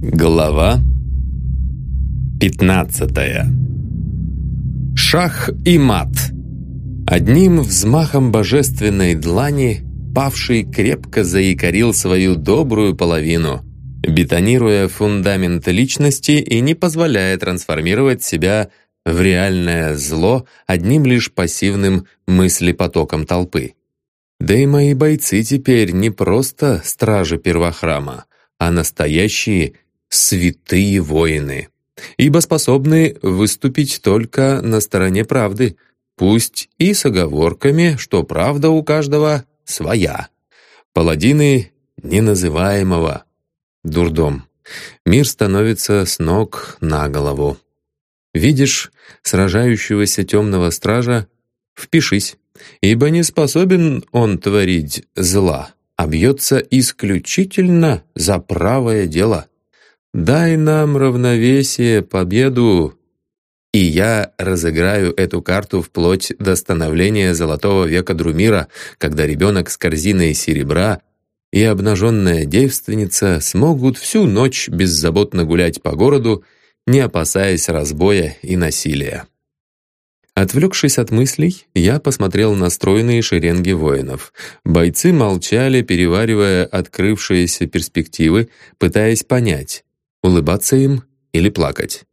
Глава 15 Шах и мат. Одним взмахом божественной длани павший крепко заикарил свою добрую половину, бетонируя фундамент личности и не позволяя трансформировать себя в реальное зло одним лишь пассивным мыслепотоком толпы. Да и мои бойцы теперь не просто стражи первохрама, а настоящие святые воины, ибо способны выступить только на стороне правды, пусть и с оговорками, что правда у каждого своя. Паладины неназываемого. Дурдом. Мир становится с ног на голову. Видишь сражающегося темного стража? Впишись, ибо не способен он творить зла, а бьется исключительно за правое дело. Дай нам равновесие, победу, и я разыграю эту карту вплоть до становления Золотого века Друмира, когда ребенок с корзиной серебра и обнаженная девственница смогут всю ночь беззаботно гулять по городу, не опасаясь разбоя и насилия. Отвлекшись от мыслей, я посмотрел на стройные шеренги воинов. Бойцы молчали, переваривая открывшиеся перспективы, пытаясь понять, улыбаться им или плакать.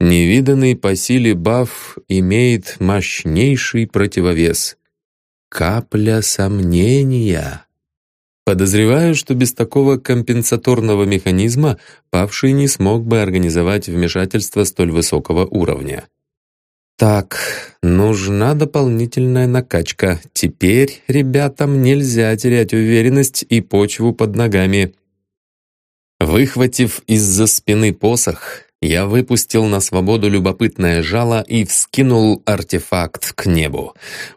Невиданный по силе баф имеет мощнейший противовес. Капля сомнения. Подозреваю, что без такого компенсаторного механизма павший не смог бы организовать вмешательство столь высокого уровня. Так, нужна дополнительная накачка. Теперь ребятам нельзя терять уверенность и почву под ногами. Выхватив из-за спины посох, я выпустил на свободу любопытное жало и вскинул артефакт к небу.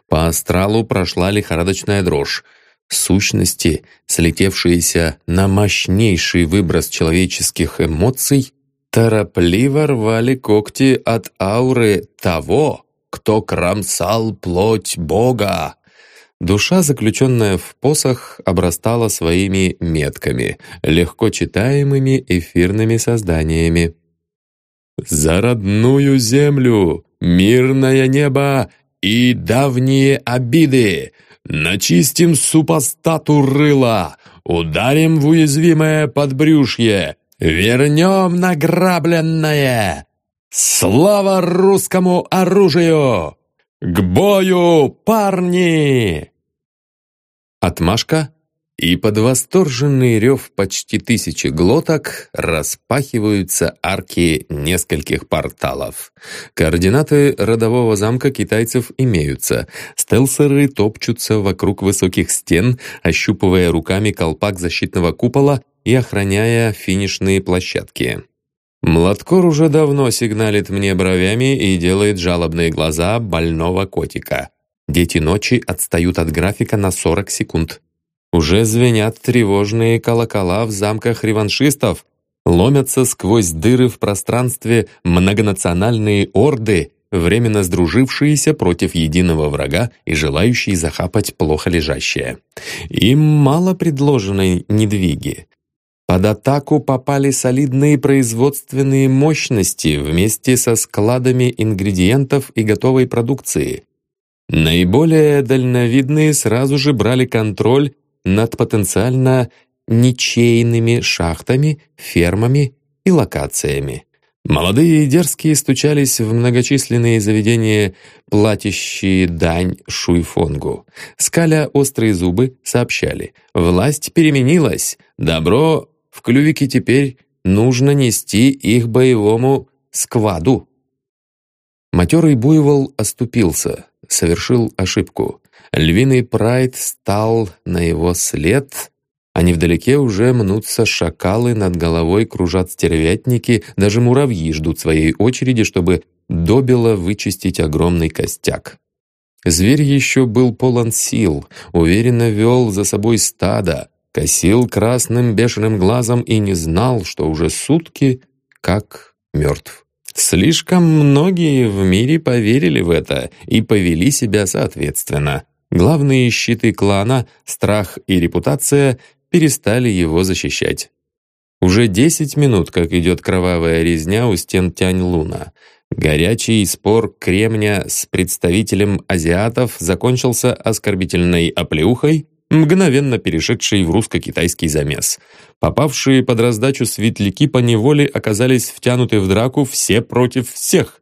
По астралу прошла лихорадочная дрожь. Сущности, слетевшиеся на мощнейший выброс человеческих эмоций, торопливо рвали когти от ауры того, кто кромсал плоть Бога. Душа, заключенная в посох, обрастала своими метками, легко читаемыми эфирными созданиями. «За родную землю, мирное небо и давние обиды! Начистим супостату рыла, ударим в уязвимое подбрюшье, вернем награбленное! Слава русскому оружию! К бою, парни!» Отмашка и под восторженный рев почти тысячи глоток распахиваются арки нескольких порталов. Координаты родового замка китайцев имеются. Стелсеры топчутся вокруг высоких стен, ощупывая руками колпак защитного купола и охраняя финишные площадки. Младкор уже давно сигналит мне бровями и делает жалобные глаза больного котика. Дети ночи отстают от графика на 40 секунд. Уже звенят тревожные колокола в замках реваншистов, ломятся сквозь дыры в пространстве многонациональные орды, временно сдружившиеся против единого врага и желающие захапать плохо лежащее. Им мало предложенной недвиги. Под атаку попали солидные производственные мощности вместе со складами ингредиентов и готовой продукции. Наиболее дальновидные сразу же брали контроль над потенциально ничейными шахтами, фермами и локациями. Молодые и дерзкие стучались в многочисленные заведения, платящие дань Шуйфонгу. Скаля острые зубы, сообщали. Власть переменилась. Добро в клювике теперь нужно нести их боевому скваду. Матерый буйвол оступился, совершил ошибку. Львиный прайд стал на его след, а невдалеке уже мнутся шакалы, над головой кружат стервятники, даже муравьи ждут своей очереди, чтобы добело вычистить огромный костяк. Зверь еще был полон сил, уверенно вел за собой стадо, косил красным бешеным глазом и не знал, что уже сутки как мертв. Слишком многие в мире поверили в это и повели себя соответственно. Главные щиты клана, страх и репутация перестали его защищать. Уже десять минут, как идет кровавая резня у стен Тянь-Луна. Горячий спор Кремня с представителем азиатов закончился оскорбительной оплеухой, мгновенно перешедшей в русско-китайский замес. Попавшие под раздачу светляки по неволе оказались втянуты в драку все против всех.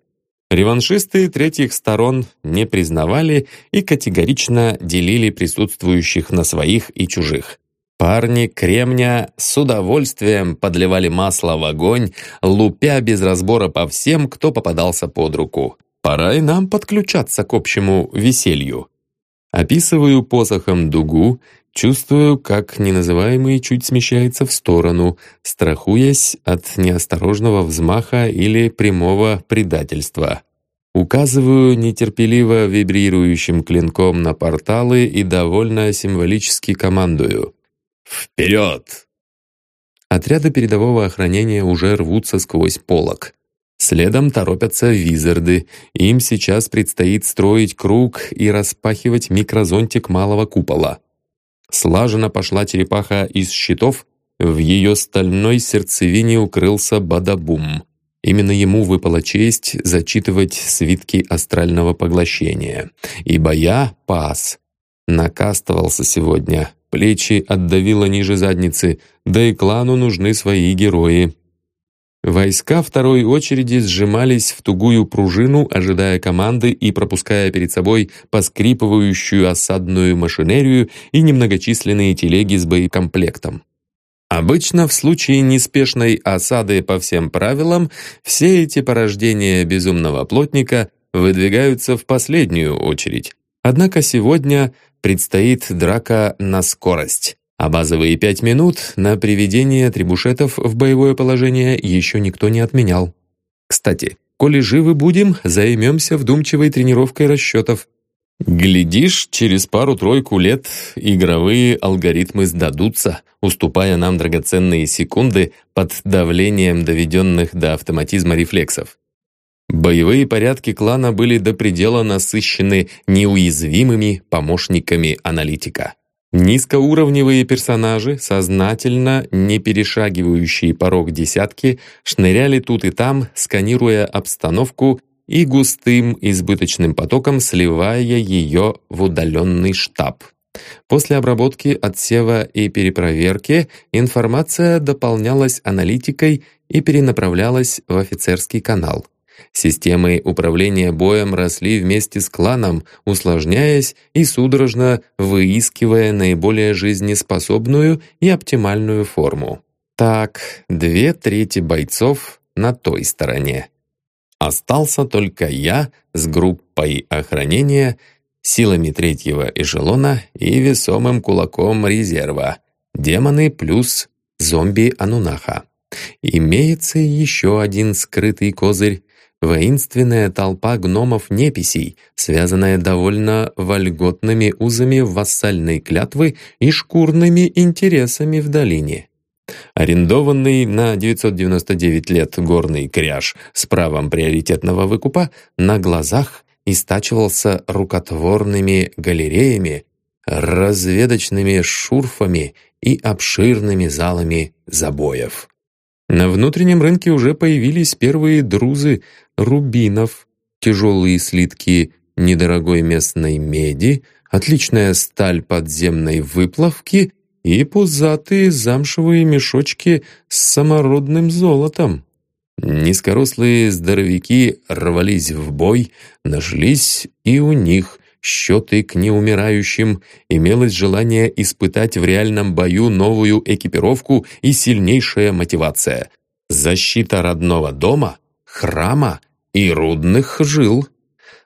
Реваншисты третьих сторон не признавали и категорично делили присутствующих на своих и чужих. Парни кремня с удовольствием подливали масло в огонь, лупя без разбора по всем, кто попадался под руку. Пора и нам подключаться к общему веселью. Описываю посохом дугу, чувствую, как неназываемый чуть смещается в сторону, страхуясь от неосторожного взмаха или прямого предательства. Указываю нетерпеливо вибрирующим клинком на порталы и довольно символически командую. «Вперед!» Отряды передового охранения уже рвутся сквозь полок. Следом торопятся визарды. Им сейчас предстоит строить круг и распахивать микрозонтик малого купола. Слаженно пошла черепаха из щитов, в ее стальной сердцевине укрылся Бадабум. Именно ему выпала честь зачитывать свитки астрального поглощения. Ибо я пас. Накастывался сегодня, плечи отдавило ниже задницы, да и клану нужны свои герои. Войска второй очереди сжимались в тугую пружину, ожидая команды и пропуская перед собой поскрипывающую осадную машинерию и немногочисленные телеги с боекомплектом. Обычно в случае неспешной осады по всем правилам все эти порождения безумного плотника выдвигаются в последнюю очередь. Однако сегодня предстоит драка на скорость, а базовые пять минут на приведение трибушетов в боевое положение еще никто не отменял. Кстати, коли живы будем, займемся вдумчивой тренировкой расчетов. Глядишь, через пару-тройку лет игровые алгоритмы сдадутся, уступая нам драгоценные секунды под давлением доведенных до автоматизма рефлексов. Боевые порядки клана были до предела насыщены неуязвимыми помощниками аналитика. Низкоуровневые персонажи, сознательно не перешагивающие порог десятки, шныряли тут и там, сканируя обстановку и густым избыточным потоком сливая ее в удаленный штаб. После обработки, отсева и перепроверки информация дополнялась аналитикой и перенаправлялась в офицерский канал. Системы управления боем росли вместе с кланом, усложняясь и судорожно выискивая наиболее жизнеспособную и оптимальную форму. Так, две трети бойцов на той стороне. Остался только я с группой охранения, силами третьего эшелона и весомым кулаком резерва. Демоны плюс зомби Анунаха. Имеется еще один скрытый козырь воинственная толпа гномов-неписей, связанная довольно вольготными узами вассальной клятвы и шкурными интересами в долине. Арендованный на 999 лет горный кряж с правом приоритетного выкупа на глазах истачивался рукотворными галереями, разведочными шурфами и обширными залами забоев. На внутреннем рынке уже появились первые друзы рубинов, тяжелые слитки недорогой местной меди, отличная сталь подземной выплавки и пузатые замшевые мешочки с самородным золотом. Низкорослые здоровяки рвались в бой, нашлись и у них счеты к неумирающим, имелось желание испытать в реальном бою новую экипировку и сильнейшая мотивация. Защита родного дома, храма и рудных жил.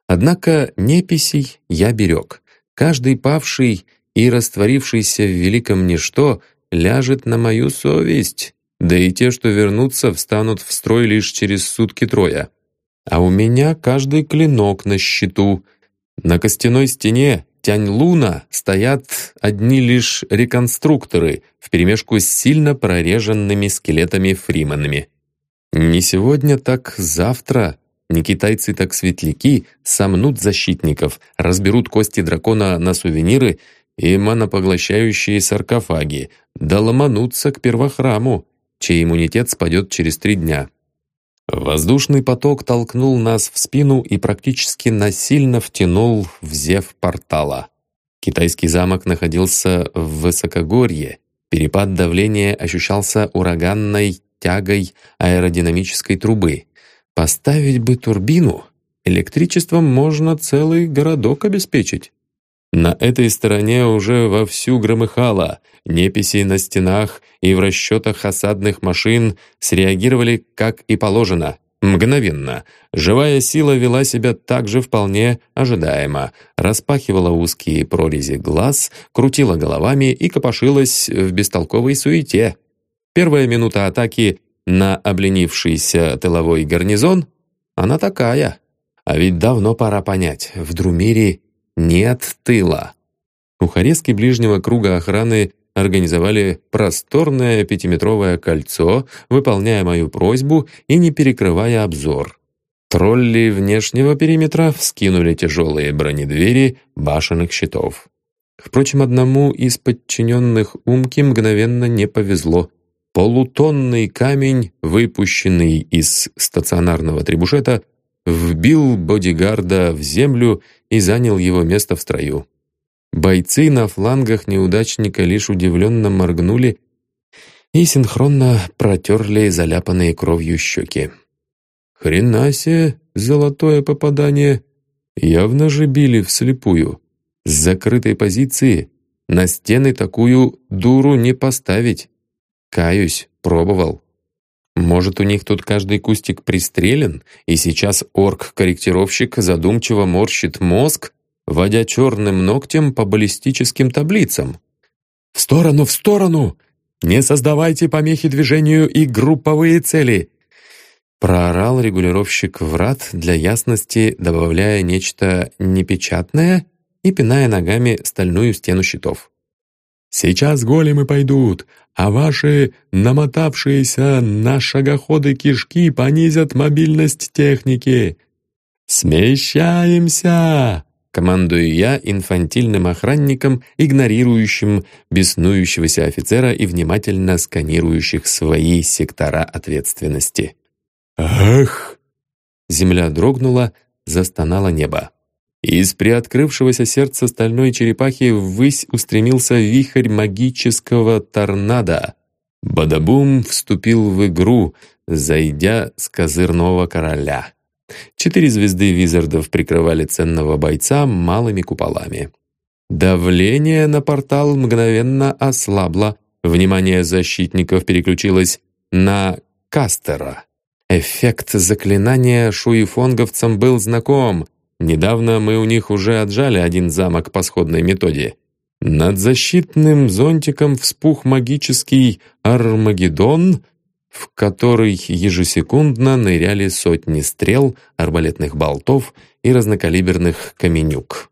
Однако неписей я берег. Каждый павший и растворившийся в великом ничто ляжет на мою совесть, да и те, что вернутся, встанут в строй лишь через сутки-трое. А у меня каждый клинок на счету — на костяной стене Тянь-Луна стоят одни лишь реконструкторы вперемешку с сильно прореженными скелетами-фриманами. Не сегодня, так завтра не китайцы, так светляки сомнут защитников, разберут кости дракона на сувениры и манопоглощающие саркофаги, да ломанутся к первохраму. чей иммунитет спадет через три дня. Воздушный поток толкнул нас в спину и практически насильно втянул в зев портала. Китайский замок находился в высокогорье. Перепад давления ощущался ураганной тягой аэродинамической трубы. Поставить бы турбину, электричеством можно целый городок обеспечить. На этой стороне уже вовсю громыхало. Неписи на стенах и в расчетах осадных машин среагировали как и положено. Мгновенно. Живая сила вела себя также вполне ожидаемо. Распахивала узкие прорези глаз, крутила головами и копошилась в бестолковой суете. Первая минута атаки на обленившийся тыловой гарнизон, она такая. А ведь давно пора понять, в Друмире нет тыла. У Харески ближнего круга охраны организовали просторное пятиметровое кольцо, выполняя мою просьбу и не перекрывая обзор. Тролли внешнего периметра вскинули тяжелые бронедвери башенных щитов. Впрочем, одному из подчиненных Умки мгновенно не повезло. Полутонный камень, выпущенный из стационарного трибушета, вбил бодигарда в землю и занял его место в строю. Бойцы на флангах неудачника лишь удивленно моргнули и синхронно протерли заляпанные кровью щеки. «Хрена себе, золотое попадание! Явно же били вслепую. С закрытой позиции на стены такую дуру не поставить. Каюсь, пробовал. Может, у них тут каждый кустик пристрелен, и сейчас орк-корректировщик задумчиво морщит мозг, водя черным ногтем по баллистическим таблицам. «В сторону, в сторону! Не создавайте помехи движению и групповые цели!» Проорал регулировщик врат для ясности, добавляя нечто непечатное и пиная ногами стальную стену щитов. «Сейчас големы пойдут, а ваши намотавшиеся на шагоходы кишки понизят мобильность техники. Смещаемся!» Командую я инфантильным охранником, игнорирующим беснующегося офицера и внимательно сканирующих свои сектора ответственности. «Ах!» Земля дрогнула, застонало небо. Из приоткрывшегося сердца стальной черепахи ввысь устремился вихрь магического торнадо. Бадабум вступил в игру, зайдя с козырного короля. Четыре звезды визардов прикрывали ценного бойца малыми куполами. Давление на портал мгновенно ослабло, внимание защитников переключилось на Кастера. Эффект заклинания шуифонговцам был знаком. Недавно мы у них уже отжали один замок по сходной методе. Над защитным зонтиком вспух магический Армагеддон, в который ежесекундно ныряли сотни стрел, арбалетных болтов и разнокалиберных каменюк.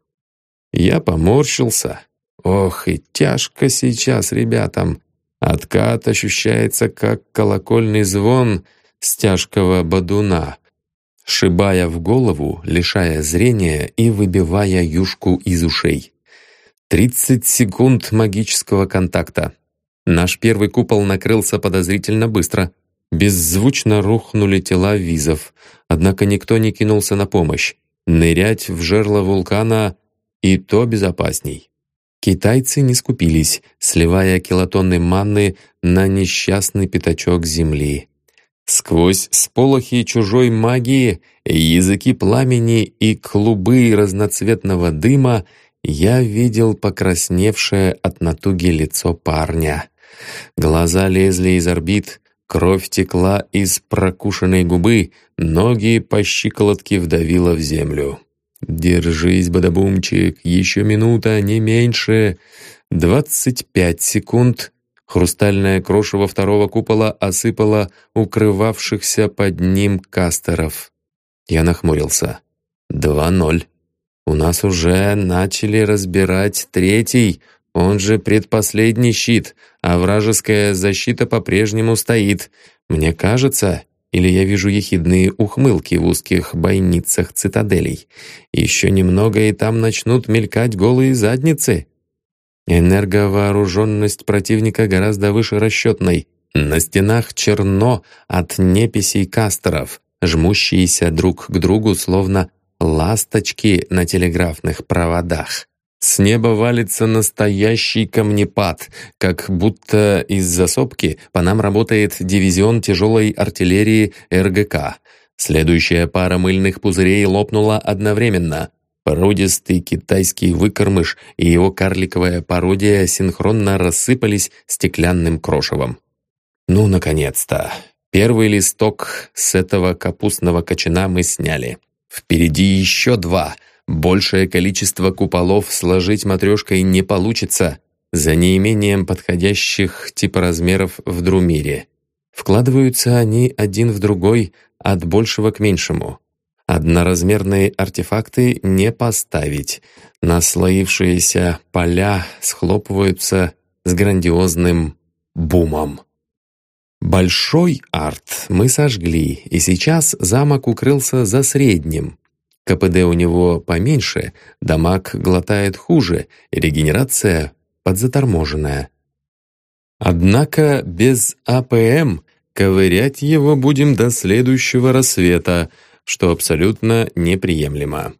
Я поморщился. Ох, и тяжко сейчас ребятам. Откат ощущается, как колокольный звон с тяжкого бадуна шибая в голову, лишая зрения и выбивая юшку из ушей. 30 секунд магического контакта. Наш первый купол накрылся подозрительно быстро. Беззвучно рухнули тела визов, однако никто не кинулся на помощь. Нырять в жерло вулкана и то безопасней. Китайцы не скупились, сливая килотонны манны на несчастный пятачок земли. Сквозь сполохи чужой магии, языки пламени и клубы разноцветного дыма я видел покрасневшее от натуги лицо парня. Глаза лезли из орбит, кровь текла из прокушенной губы, ноги по щиколотке вдавило в землю. «Держись, бадабумчик, еще минута, не меньше!» Двадцать пять секунд — Хрустальное крошево второго купола осыпало укрывавшихся под ним кастеров. Я нахмурился. «Два ноль. У нас уже начали разбирать третий, он же предпоследний щит, а вражеская защита по-прежнему стоит. Мне кажется, или я вижу ехидные ухмылки в узких бойницах цитаделей. Еще немного, и там начнут мелькать голые задницы. Энерговооруженность противника гораздо выше расчетной. На стенах черно от неписей кастеров, жмущиеся друг к другу, словно ласточки на телеграфных проводах. С неба валится настоящий камнепад, как будто из засопки по нам работает дивизион тяжелой артиллерии РГК. Следующая пара мыльных пузырей лопнула одновременно. Породистый китайский выкормыш и его карликовая пародия синхронно рассыпались стеклянным крошевом. Ну, наконец-то! Первый листок с этого капустного кочана мы сняли. Впереди еще два. Большее количество куполов сложить матрешкой не получится, за неимением подходящих типа размеров в Друмире. Вкладываются они один в другой от большего к меньшему. Одноразмерные артефакты не поставить. Наслоившиеся поля схлопываются с грандиозным бумом. Большой арт мы сожгли, и сейчас замок укрылся за средним. КПД у него поменьше, дамаг глотает хуже, и регенерация подзаторможенная. Однако без АПМ ковырять его будем до следующего рассвета, что абсолютно неприемлемо.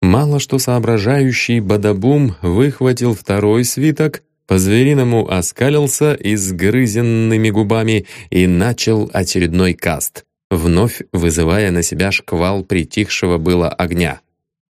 Мало что соображающий Бадабум выхватил второй свиток, по-звериному оскалился изгрызенными губами и начал очередной каст, вновь вызывая на себя шквал притихшего было огня.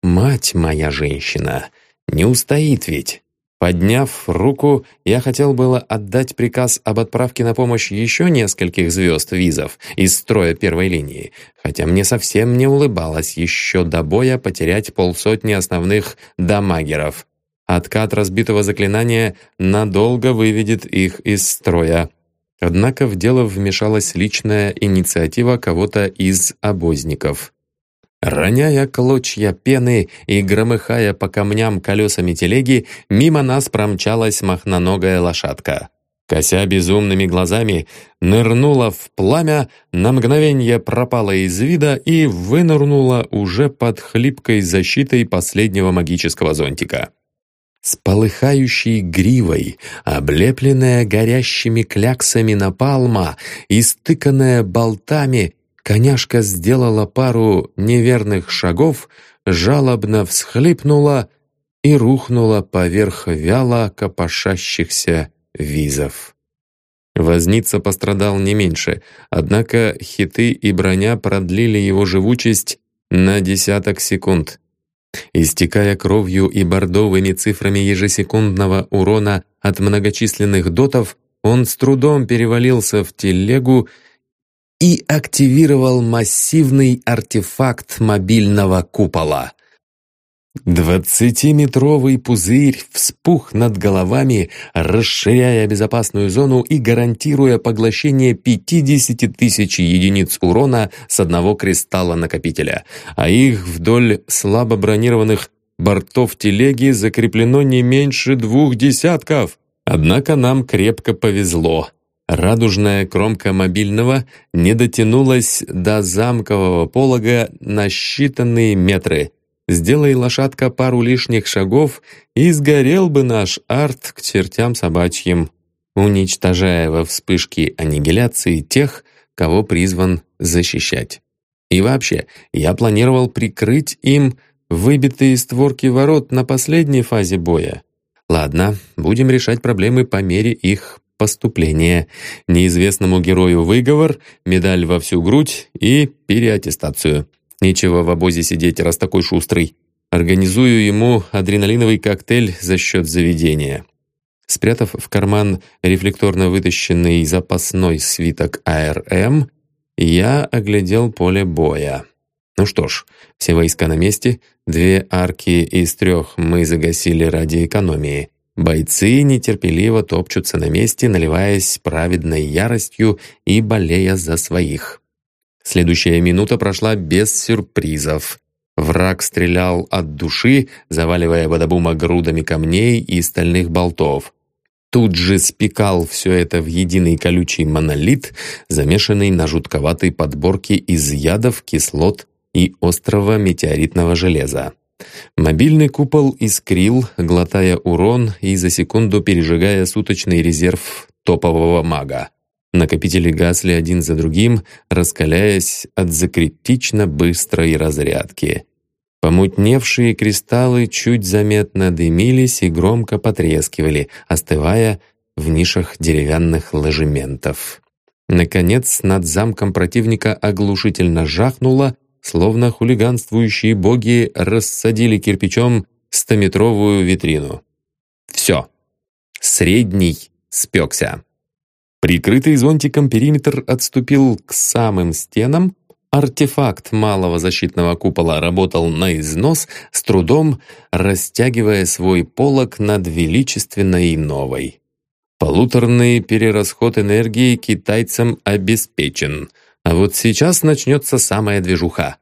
«Мать моя женщина! Не устоит ведь!» Подняв руку, я хотел было отдать приказ об отправке на помощь еще нескольких звезд визов из строя первой линии, хотя мне совсем не улыбалось еще до боя потерять полсотни основных дамагеров, Откат разбитого заклинания надолго выведет их из строя. Однако в дело вмешалась личная инициатива кого-то из обозников. Роняя клочья пены и громыхая по камням колесами телеги, мимо нас промчалась махноногая лошадка. Кося безумными глазами, нырнула в пламя, на мгновение пропала из вида и вынырнула уже под хлипкой защитой последнего магического зонтика. С полыхающей гривой, облепленная горящими кляксами напалма и стыканная болтами, коняшка сделала пару неверных шагов, жалобно всхлипнула и рухнула поверх вяло копошащихся визов. Возница пострадал не меньше, однако хиты и броня продлили его живучесть на десяток секунд. Истекая кровью и бордовыми цифрами ежесекундного урона от многочисленных дотов, он с трудом перевалился в телегу и активировал массивный артефакт мобильного купола. Двадцатиметровый пузырь вспух над головами, расширяя безопасную зону и гарантируя поглощение 50 тысяч единиц урона с одного кристалла накопителя, а их вдоль слабо бронированных бортов телеги закреплено не меньше двух десятков. Однако нам крепко повезло. Радужная кромка мобильного не дотянулась до замкового полога на считанные метры — Сделай, лошадка, пару лишних шагов, и сгорел бы наш арт к чертям собачьим, уничтожая во вспышке аннигиляции тех, кого призван защищать. И вообще, я планировал прикрыть им выбитые створки ворот на последней фазе боя. Ладно, будем решать проблемы по мере их поступления. Неизвестному герою выговор, медаль во всю грудь и переаттестацию. Нечего в обозе сидеть, раз такой шустрый. Организую ему адреналиновый коктейль за счет заведения. Спрятав в карман рефлекторно вытащенный запасной свиток АРМ, я оглядел поле боя. Ну что ж, все войска на месте, две арки из трех мы загасили ради экономии. Бойцы нетерпеливо топчутся на месте, наливаясь праведной яростью и болея за своих. Следующая минута прошла без сюрпризов. Враг стрелял от души, заваливая Бадабума грудами камней и стальных болтов. Тут же спекал все это в единый колючий монолит, замешанный на жутковатой подборке из ядов, кислот и острого метеоритного железа. Мобильный купол искрил, глотая урон и за секунду пережигая суточный резерв топового мага. Накопители гасли один за другим, раскаляясь от закритично быстрой разрядки. Помутневшие кристаллы чуть заметно дымились и громко потрескивали, остывая в нишах деревянных ложементов. Наконец, над замком противника оглушительно жахнуло, словно хулиганствующие боги рассадили кирпичом стометровую витрину. Все. Средний спекся. Прикрытый зонтиком периметр отступил к самым стенам, артефакт малого защитного купола работал на износ, с трудом растягивая свой полог над величественной новой. Полуторный перерасход энергии китайцам обеспечен, а вот сейчас начнется самая движуха.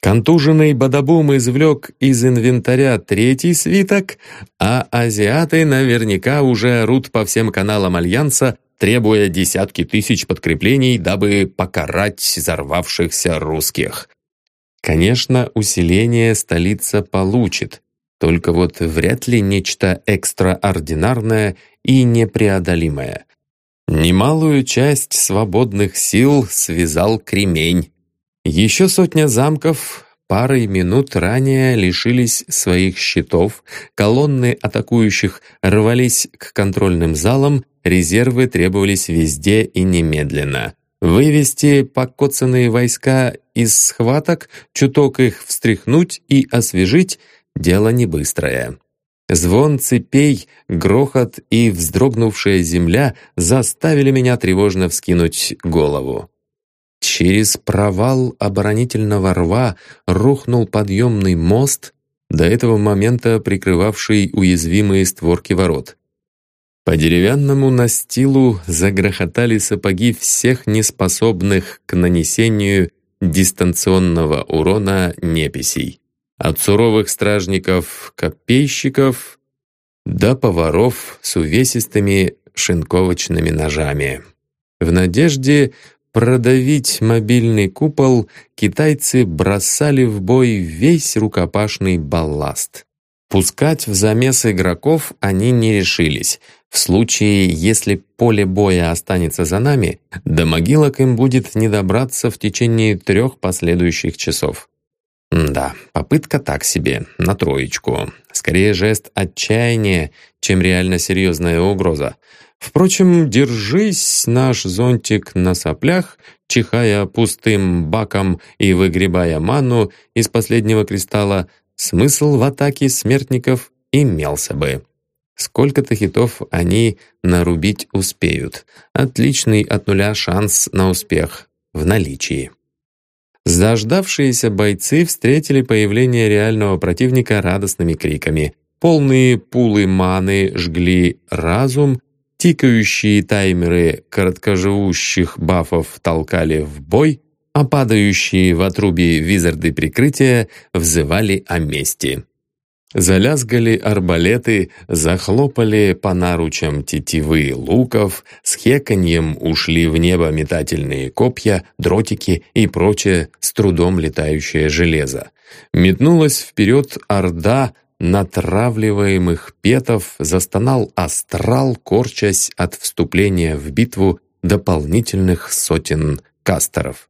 Контуженный Бадабум извлек из инвентаря третий свиток, а азиаты наверняка уже орут по всем каналам Альянса, требуя десятки тысяч подкреплений, дабы покарать взорвавшихся русских. Конечно, усиление столица получит, только вот вряд ли нечто экстраординарное и непреодолимое. Немалую часть свободных сил связал кремень. Еще сотня замков парой минут ранее лишились своих щитов, колонны атакующих рвались к контрольным залам, резервы требовались везде и немедленно. Вывести покоцанные войска из схваток, чуток их встряхнуть и освежить — дело не быстрое. Звон цепей, грохот и вздрогнувшая земля заставили меня тревожно вскинуть голову. Через провал оборонительного рва рухнул подъемный мост, до этого момента прикрывавший уязвимые створки ворот. По деревянному настилу загрохотали сапоги всех неспособных к нанесению дистанционного урона неписей. От суровых стражников-копейщиков до поваров с увесистыми шинковочными ножами. В надежде продавить мобильный купол, китайцы бросали в бой весь рукопашный балласт. Пускать в замес игроков они не решились. В случае, если поле боя останется за нами, до могилок им будет не добраться в течение трех последующих часов. Да, попытка так себе, на троечку. Скорее жест отчаяния, чем реально серьезная угроза. Впрочем, держись наш зонтик на соплях, чихая пустым баком и выгребая ману из последнего кристалла, смысл в атаке смертников имелся бы. Сколько-то хитов они нарубить успеют. Отличный от нуля шанс на успех в наличии. Заждавшиеся бойцы встретили появление реального противника радостными криками. Полные пулы маны жгли разум, Тикающие таймеры короткоживущих бафов толкали в бой, а падающие в отрубе визарды прикрытия взывали о мести. Залязгали арбалеты, захлопали по наручам тетивы луков, с хеканьем ушли в небо метательные копья, дротики и прочее с трудом летающее железо. Метнулась вперед орда натравливаемых петов застонал астрал, корчась от вступления в битву дополнительных сотен кастеров.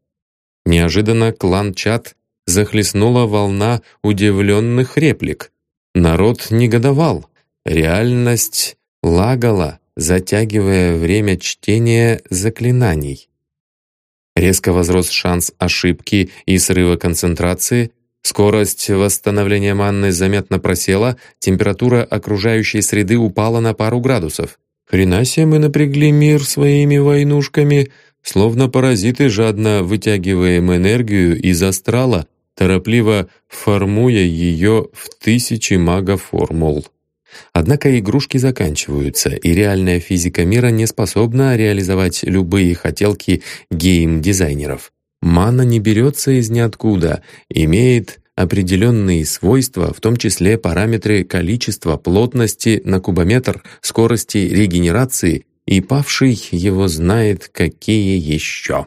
Неожиданно клан Чат захлестнула волна удивленных реплик. Народ негодовал, реальность лагала, затягивая время чтения заклинаний. Резко возрос шанс ошибки и срыва концентрации, Скорость восстановления манны заметно просела, температура окружающей среды упала на пару градусов. Хрена мы напрягли мир своими войнушками, словно паразиты, жадно вытягиваем энергию из астрала, торопливо формуя ее в тысячи магоформул. Однако игрушки заканчиваются, и реальная физика мира не способна реализовать любые хотелки гейм-дизайнеров. Мана не берется из ниоткуда, имеет определенные свойства, в том числе параметры количества, плотности на кубометр, скорости регенерации, и павший его знает, какие еще.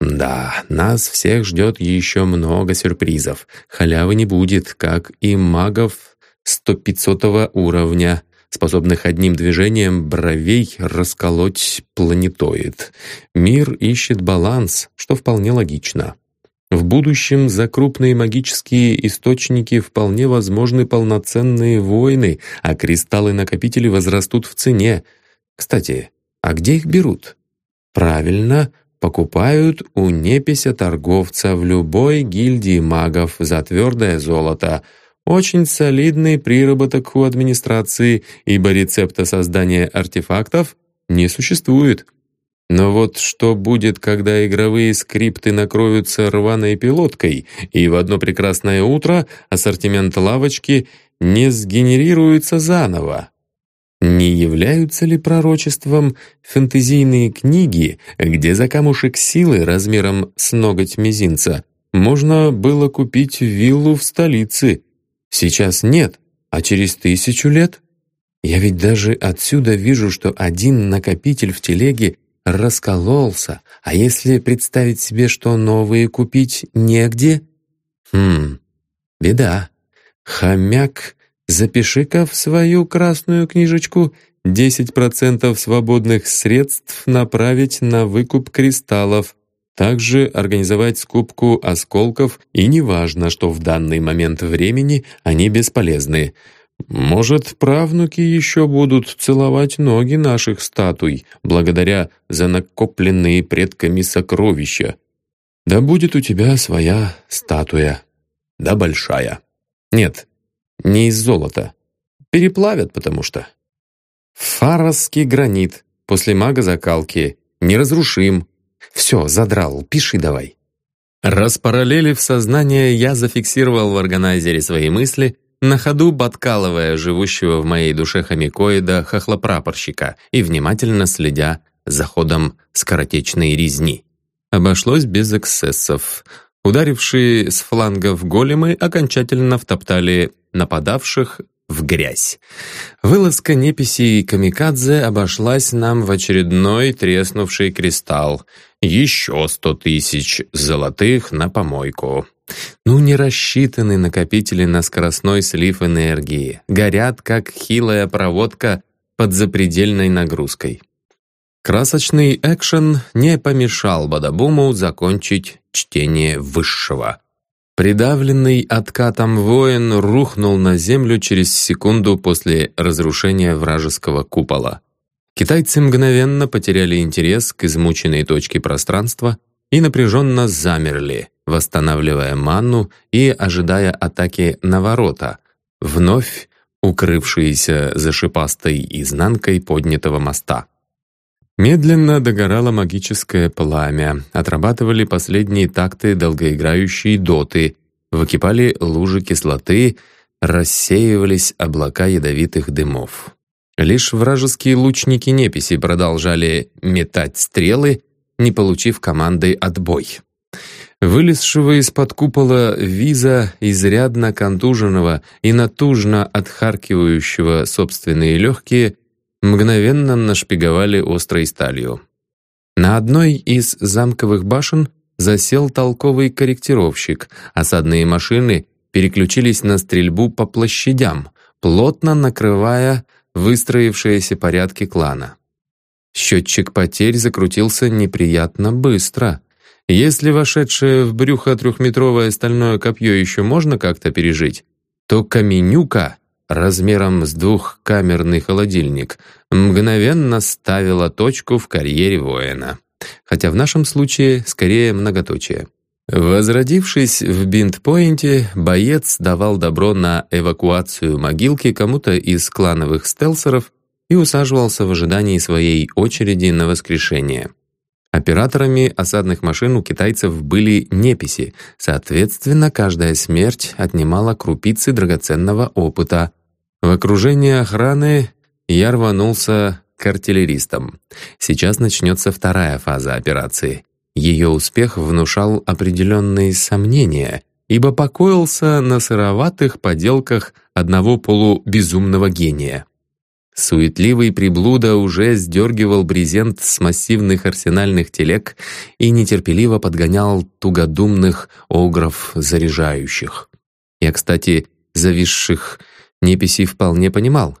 Да, нас всех ждет еще много сюрпризов. Халявы не будет, как и магов 100-500 уровня. способных одним движением бровей расколоть планетоид. Мир ищет баланс, что вполне логично. В будущем за крупные магические источники вполне возможны полноценные войны, а кристаллы-накопители возрастут в цене. Кстати, а где их берут? Правильно, покупают у непися торговца в любой гильдии магов за твердое золото. Очень солидный приработок у администрации, ибо рецепта создания артефактов не существует. Но вот что будет, когда игровые скрипты накроются рваной пилоткой, и в одно прекрасное утро ассортимент лавочки не сгенерируется заново? Не являются ли пророчеством фэнтезийные книги, где за камушек силы размером с ноготь мизинца можно было купить виллу в столице? Сейчас нет, а через тысячу лет? Я ведь даже отсюда вижу, что один накопитель в телеге раскололся, а если представить себе, что новые купить негде? Хм, беда. Хомяк, запиши-ка в свою красную книжечку 10% свободных средств направить на выкуп кристаллов, также организовать скупку осколков, и неважно, что в данный момент времени они бесполезны — может, правнуки еще будут целовать ноги наших статуй, благодаря за накопленные предками сокровища. Да будет у тебя своя статуя. Да большая. Нет, не из золота. Переплавят, потому что. Фаросский гранит после мага закалки. Неразрушим. Все, задрал, пиши давай. Распараллелив сознание, я зафиксировал в органайзере свои мысли — на ходу подкалывая живущего в моей душе хомякоида хохлопрапорщика и внимательно следя за ходом скоротечной резни. Обошлось без эксцессов. Ударившие с флангов големы окончательно втоптали нападавших в грязь. Вылазка неписи и камикадзе обошлась нам в очередной треснувший кристалл. Еще сто тысяч золотых на помойку. Ну, не рассчитаны накопители на скоростной слив энергии. Горят, как хилая проводка под запредельной нагрузкой. Красочный экшен не помешал Бадабуму закончить чтение высшего. Придавленный откатом воин рухнул на землю через секунду после разрушения вражеского купола. Китайцы мгновенно потеряли интерес к измученной точке пространства и напряженно замерли, восстанавливая манну и ожидая атаки на ворота, вновь укрывшиеся за шипастой изнанкой поднятого моста. Медленно догорало магическое пламя, отрабатывали последние такты долгоиграющие доты, выкипали лужи кислоты, рассеивались облака ядовитых дымов. Лишь вражеские лучники-неписи продолжали метать стрелы, не получив команды «отбой». Вылезшего из-под купола виза, изрядно контуженного и натужно отхаркивающего собственные легкие, мгновенно нашпиговали острой сталью. На одной из замковых башен засел толковый корректировщик, осадные машины переключились на стрельбу по площадям, плотно накрывая выстроившиеся порядки клана. Счетчик потерь закрутился неприятно быстро — если вошедшее в брюхо трехметровое стальное копье еще можно как-то пережить, то каменюка размером с двухкамерный холодильник мгновенно ставила точку в карьере воина. Хотя в нашем случае скорее многоточие. Возродившись в Бинт-Пойнте, боец давал добро на эвакуацию могилки кому-то из клановых стелсеров и усаживался в ожидании своей очереди на воскрешение. Операторами осадных машин у китайцев были неписи, соответственно, каждая смерть отнимала крупицы драгоценного опыта. В окружении охраны я рванулся к артиллеристам. Сейчас начнется вторая фаза операции. Ее успех внушал определенные сомнения, ибо покоился на сыроватых поделках одного полубезумного гения. Суетливый приблуда уже сдергивал брезент с массивных арсенальных телег и нетерпеливо подгонял тугодумных огров заряжающих. Я, кстати, зависших неписей вполне понимал.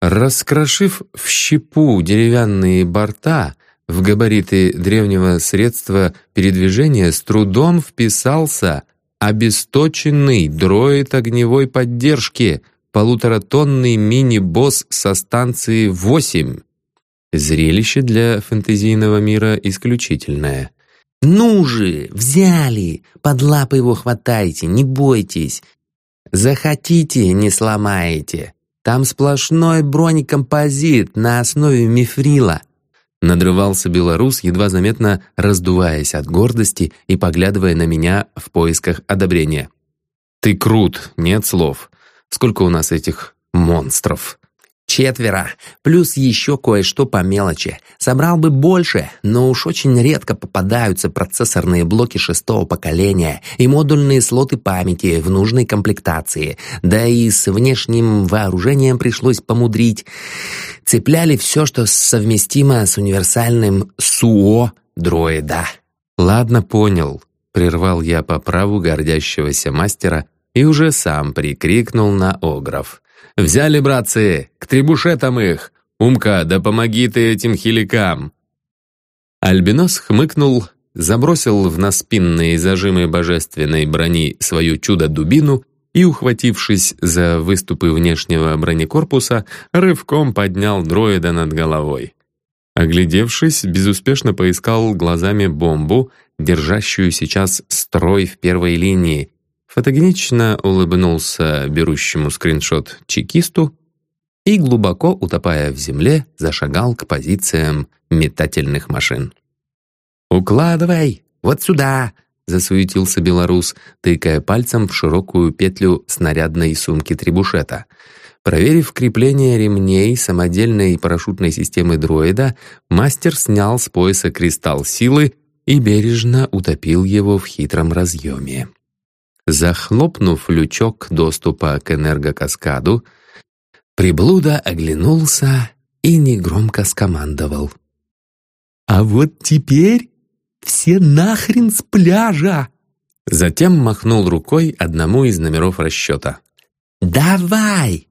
Раскрошив в щепу деревянные борта, в габариты древнего средства передвижения с трудом вписался обесточенный дроид огневой поддержки, полуторатонный мини-босс со станции 8. Зрелище для фэнтезийного мира исключительное. «Ну же, взяли! Под лапы его хватайте, не бойтесь! Захотите, не сломаете! Там сплошной бронекомпозит на основе мифрила!» Надрывался белорус, едва заметно раздуваясь от гордости и поглядывая на меня в поисках одобрения. «Ты крут, нет слов. Сколько у нас этих монстров?» Четверо, плюс еще кое-что по мелочи. Собрал бы больше, но уж очень редко попадаются процессорные блоки шестого поколения и модульные слоты памяти в нужной комплектации. Да и с внешним вооружением пришлось помудрить. Цепляли все, что совместимо с универсальным СУО дроида. «Ладно, понял», — прервал я по праву гордящегося мастера и уже сам прикрикнул на Огров. «Взяли, братцы, к трибушетам их! Умка, да помоги ты этим хиликам!» Альбинос хмыкнул, забросил в наспинные зажимы божественной брони свою чудо-дубину и, ухватившись за выступы внешнего бронекорпуса, рывком поднял дроида над головой. Оглядевшись, безуспешно поискал глазами бомбу, держащую сейчас строй в первой линии, фотогенично улыбнулся берущему скриншот чекисту и, глубоко утопая в земле, зашагал к позициям метательных машин. «Укладывай! Вот сюда!» — засуетился белорус, тыкая пальцем в широкую петлю снарядной сумки трибушета. Проверив крепление ремней самодельной парашютной системы дроида, мастер снял с пояса кристалл силы и бережно утопил его в хитром разъеме. Захлопнув лючок доступа к энергокаскаду, приблуда оглянулся и негромко скомандовал. «А вот теперь все нахрен с пляжа!» Затем махнул рукой одному из номеров расчета. «Давай!»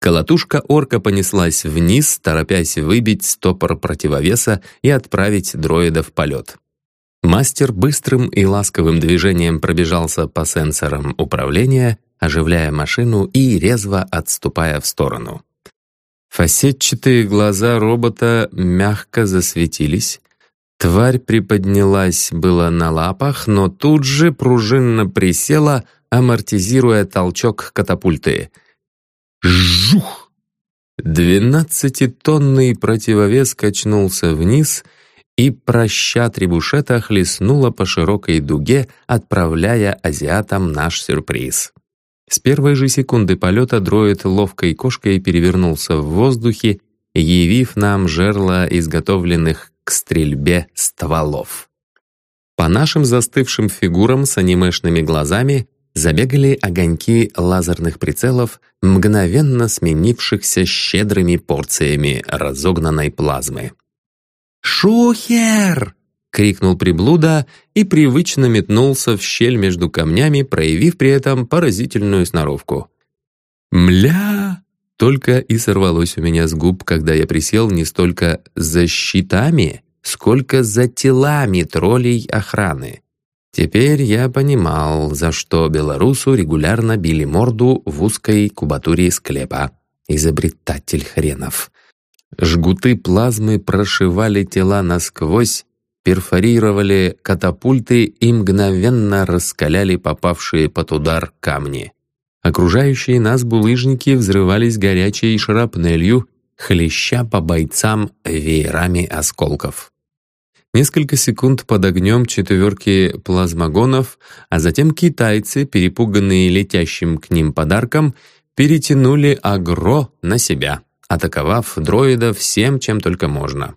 Колотушка орка понеслась вниз, торопясь выбить стопор противовеса и отправить дроида в полет. Мастер быстрым и ласковым движением пробежался по сенсорам управления, оживляя машину и резво отступая в сторону. Фасетчатые глаза робота мягко засветились. Тварь приподнялась было на лапах, но тут же пружинно присела, амортизируя толчок катапульты. Жух! Двенадцатитонный противовес качнулся вниз — и проща трибушета хлестнула по широкой дуге, отправляя азиатам наш сюрприз. С первой же секунды полета дроид ловкой кошкой перевернулся в воздухе, явив нам жерло изготовленных к стрельбе стволов. По нашим застывшим фигурам с анимешными глазами забегали огоньки лазерных прицелов, мгновенно сменившихся щедрыми порциями разогнанной плазмы. «Шухер!» — крикнул приблуда и привычно метнулся в щель между камнями, проявив при этом поразительную сноровку. «Мля!» — только и сорвалось у меня с губ, когда я присел не столько за щитами, сколько за телами троллей охраны. Теперь я понимал, за что белорусу регулярно били морду в узкой кубатуре склепа. Изобретатель хренов. Жгуты плазмы прошивали тела насквозь, перфорировали катапульты и мгновенно раскаляли попавшие под удар камни. Окружающие нас булыжники взрывались горячей шрапнелью, хлеща по бойцам веерами осколков. Несколько секунд под огнем четверки плазмогонов, а затем китайцы, перепуганные летящим к ним подарком, перетянули агро на себя атаковав дроида всем, чем только можно.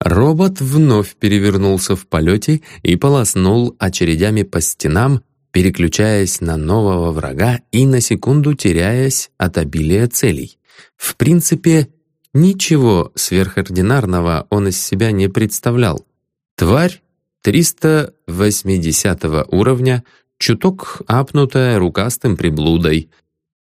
Робот вновь перевернулся в полете и полоснул очередями по стенам, переключаясь на нового врага и на секунду теряясь от обилия целей. В принципе, ничего сверхординарного он из себя не представлял. Тварь 380 уровня, чуток апнутая рукастым приблудой,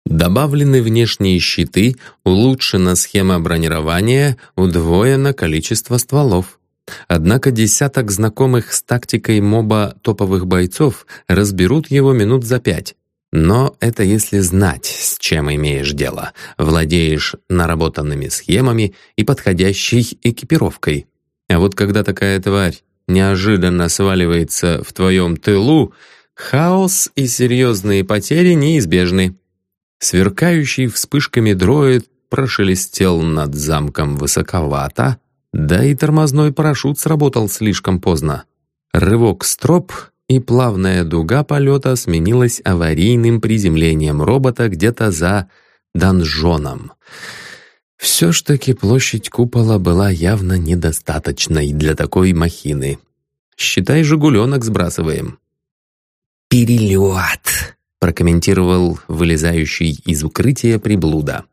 Добавлены внешние щиты, улучшена схема бронирования, удвоено количество стволов. Однако десяток знакомых с тактикой моба топовых бойцов разберут его минут за пять. Но это если знать, с чем имеешь дело, владеешь наработанными схемами и подходящей экипировкой. А вот когда такая тварь неожиданно сваливается в твоем тылу, хаос и серьезные потери неизбежны. Сверкающий вспышками дроид прошелестел над замком высоковато, да и тормозной парашют сработал слишком поздно. Рывок строп, и плавная дуга полета сменилась аварийным приземлением робота где-то за донжоном. Все ж таки площадь купола была явно недостаточной для такой махины. Считай, «Жигуленок» сбрасываем. «Перелет!» — прокомментировал вылезающий из укрытия приблуда.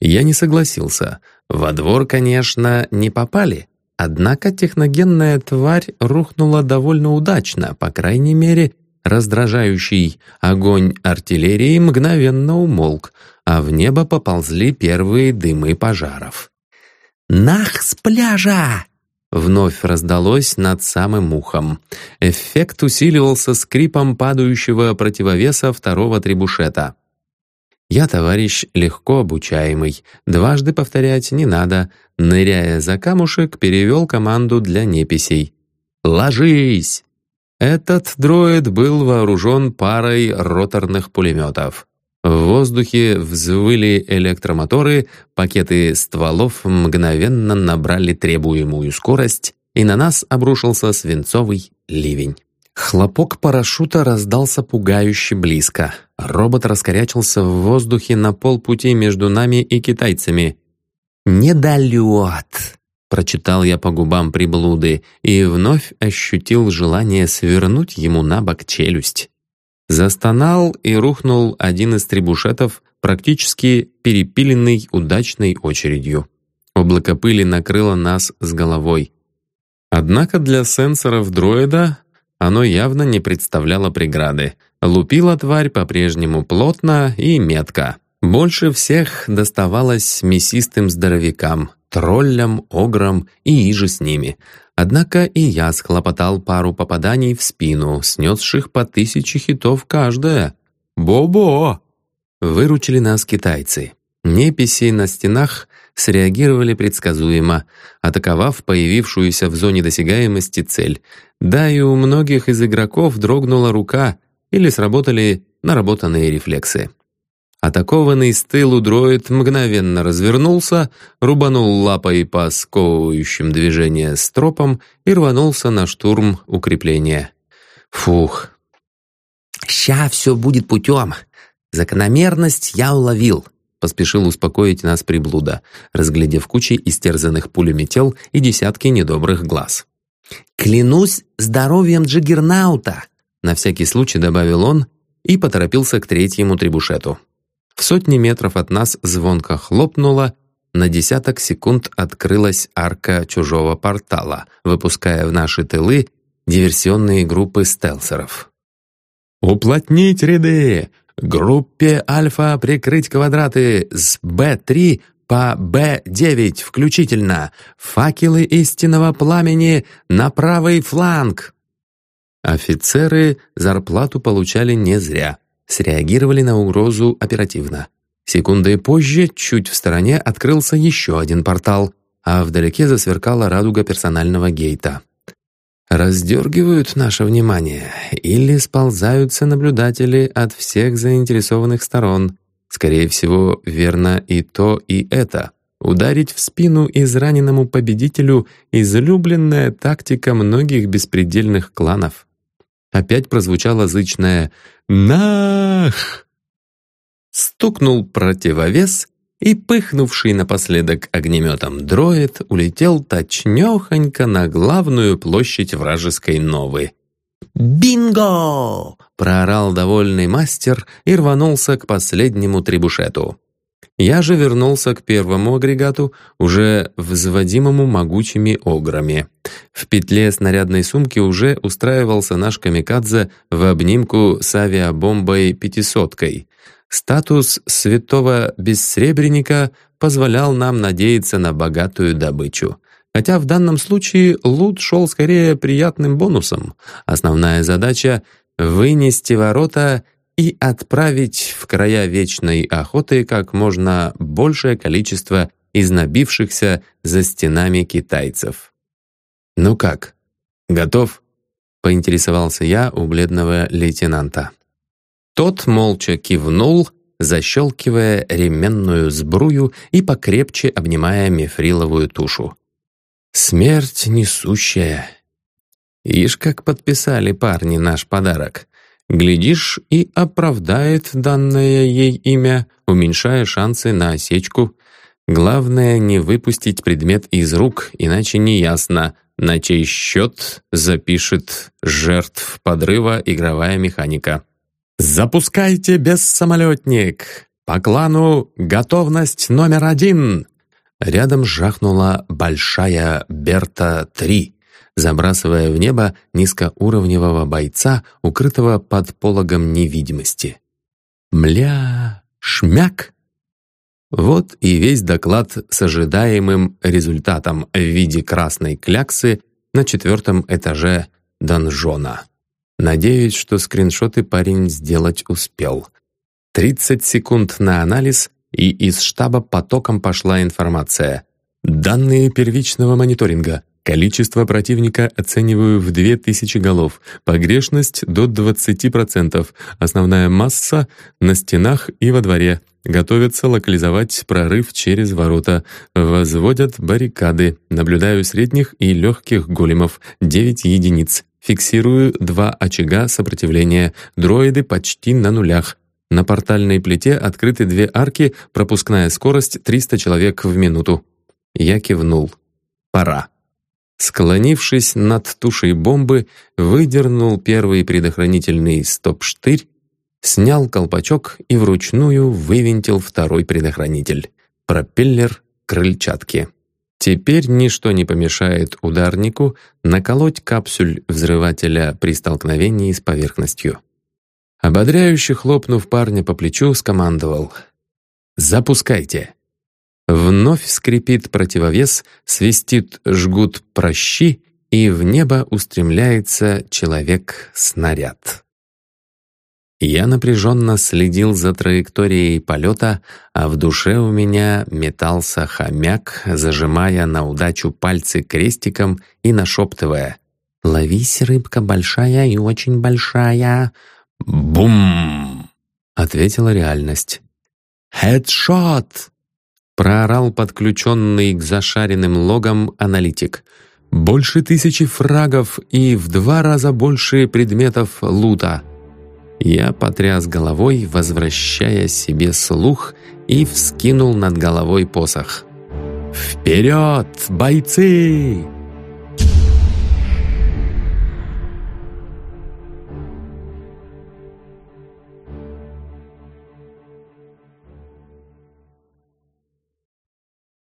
Я не согласился. Во двор, конечно, не попали. Однако техногенная тварь рухнула довольно удачно, по крайней мере, раздражающий огонь артиллерии мгновенно умолк, а в небо поползли первые дымы пожаров. «Нах с пляжа!» Вновь раздалось над самым ухом. Эффект усиливался скрипом падающего противовеса второго трибушета. Я, товарищ, легко обучаемый. Дважды повторять не надо. Ныряя за камушек, перевел команду для неписей. «Ложись!» Этот дроид был вооружен парой роторных пулеметов. В воздухе взвыли электромоторы, пакеты стволов мгновенно набрали требуемую скорость, и на нас обрушился свинцовый ливень. Хлопок парашюта раздался пугающе близко. Робот раскорячился в воздухе на полпути между нами и китайцами. «Недолет!» — прочитал я по губам приблуды и вновь ощутил желание свернуть ему на бок челюсть. Застонал и рухнул один из трибушетов, практически перепиленный удачной очередью. Облако пыли накрыло нас с головой. Однако для сенсоров дроида оно явно не представляло преграды. Лупила тварь по-прежнему плотно и метко. Больше всех доставалось мясистым здоровякам, троллям, ограм и иже с ними — Однако и я схлопотал пару попаданий в спину, снесших по тысяче хитов каждая. Бо-бо! Выручили нас китайцы. Неписи на стенах среагировали предсказуемо, атаковав появившуюся в зоне досягаемости цель. Да и у многих из игроков дрогнула рука или сработали наработанные рефлексы. Атакованный с тылу дроид мгновенно развернулся, рубанул лапой по сковывающим движения стропам и рванулся на штурм укрепления. Фух. «Ща все будет путем. Закономерность я уловил», — поспешил успокоить нас приблуда, разглядев кучи истерзанных пулями тел и десятки недобрых глаз. «Клянусь здоровьем Джиггернаута!» — на всякий случай добавил он и поторопился к третьему трибушету. В сотни метров от нас звонко хлопнуло, на десяток секунд открылась арка чужого портала, выпуская в наши тылы диверсионные группы стелсеров. «Уплотнить ряды! Группе Альфа прикрыть квадраты с Б-3 по Б-9 включительно! Факелы истинного пламени на правый фланг!» Офицеры зарплату получали не зря среагировали на угрозу оперативно. Секундой позже, чуть в стороне, открылся еще один портал, а вдалеке засверкала радуга персонального гейта. Раздергивают наше внимание или сползаются наблюдатели от всех заинтересованных сторон. Скорее всего, верно и то, и это. Ударить в спину израненному победителю — излюбленная тактика многих беспредельных кланов. Опять прозвучало зычное «Нах!». Стукнул противовес, и пыхнувший напоследок огнеметом дроид улетел точнёхонько на главную площадь вражеской новы. «Бинго!» — проорал довольный мастер и рванулся к последнему трибушету. Я же вернулся к первому агрегату, уже взводимому могучими ограми. В петле снарядной сумки уже устраивался наш камикадзе в обнимку с авиабомбой «пятисоткой». Статус святого бессребреника позволял нам надеяться на богатую добычу. Хотя в данном случае лут шел скорее приятным бонусом. Основная задача — вынести ворота и отправить в края вечной охоты как можно большее количество изнабившихся за стенами китайцев. «Ну как, готов?» — поинтересовался я у бледного лейтенанта. Тот молча кивнул, защелкивая ременную сбрую и покрепче обнимая мифриловую тушу. «Смерть несущая!» Ишь, как подписали парни наш подарок. Глядишь, и оправдает данное ей имя, уменьшая шансы на осечку. Главное не выпустить предмет из рук, иначе неясно, на чей счет запишет жертв подрыва игровая механика. «Запускайте бессамолетник! По клану готовность номер один!» Рядом жахнула большая Берта-3, забрасывая в небо низкоуровневого бойца, укрытого под пологом невидимости. «Мля! Шмяк!» Вот и весь доклад с ожидаемым результатом в виде красной кляксы на четвертом этаже донжона. Надеюсь, что скриншоты парень сделать успел. 30 секунд на анализ, и из штаба потоком пошла информация. Данные первичного мониторинга. Количество противника оцениваю в 2000 голов, погрешность до 20%, основная масса на стенах и во дворе. Готовятся локализовать прорыв через ворота, возводят баррикады, наблюдаю средних и легких големов, 9 единиц. Фиксирую два очага сопротивления, дроиды почти на нулях. На портальной плите открыты две арки, пропускная скорость 300 человек в минуту. Я кивнул. Пора. Склонившись над тушей бомбы, выдернул первый предохранительный стоп-штырь, снял колпачок и вручную вывинтил второй предохранитель. Пропеллер крыльчатки. Теперь ничто не помешает ударнику наколоть капсюль взрывателя при столкновении с поверхностью. Ободряюще хлопнув парня по плечу, скомандовал «Запускайте!». Вновь скрипит противовес, свистит жгут прощи, и в небо устремляется человек-снаряд. Я напряженно следил за траекторией полета, а в душе у меня метался хомяк, зажимая на удачу пальцы крестиком и нашептывая «Ловись, рыбка большая и очень большая!» «Бум!» — ответила реальность. «Хедшот!» — проорал подключенный к зашаренным логам аналитик. «Больше тысячи фрагов и в два раза больше предметов лута!» Я потряс головой, возвращая себе слух, и вскинул над головой посох. «Вперед, бойцы!»